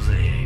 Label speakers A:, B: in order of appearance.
A: Jose.